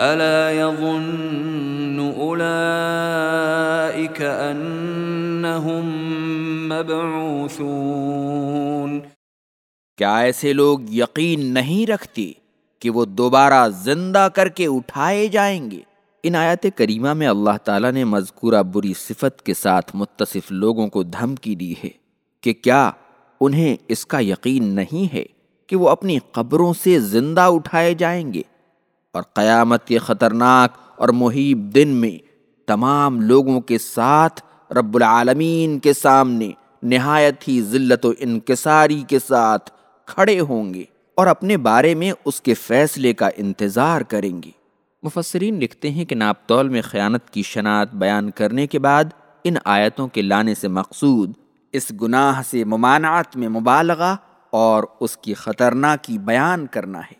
الا يظن اولئك انهم مبعوثون کیا ایسے لوگ یقین نہیں رکھتے کہ وہ دوبارہ زندہ کر کے اٹھائے جائیں گے؟ ان آیات کریمہ میں اللہ تعالیٰ نے مذکورہ بری صفت کے ساتھ متصف لوگوں کو دھمکی دی ہے کہ کیا انہیں اس کا یقین نہیں ہے کہ وہ اپنی قبروں سے زندہ اٹھائے جائیں گے؟ اور قیامت کے خطرناک اور محیب دن میں تمام لوگوں کے ساتھ رب العالمین کے سامنے نہایت ہی ذلت و انکساری کے ساتھ کھڑے ہوں گے اور اپنے بارے میں اس کے فیصلے کا انتظار کریں گے۔ مفسرین لکھتے ہیں کہ ناپتول میں خیانت کی شناعت بیان کرنے کے بعد ان آیتوں کے لانے سے مقصود اس گناہ سے ممانعت میں مبالغہ اور اس کی خطرناکی بیان کرنا ہے۔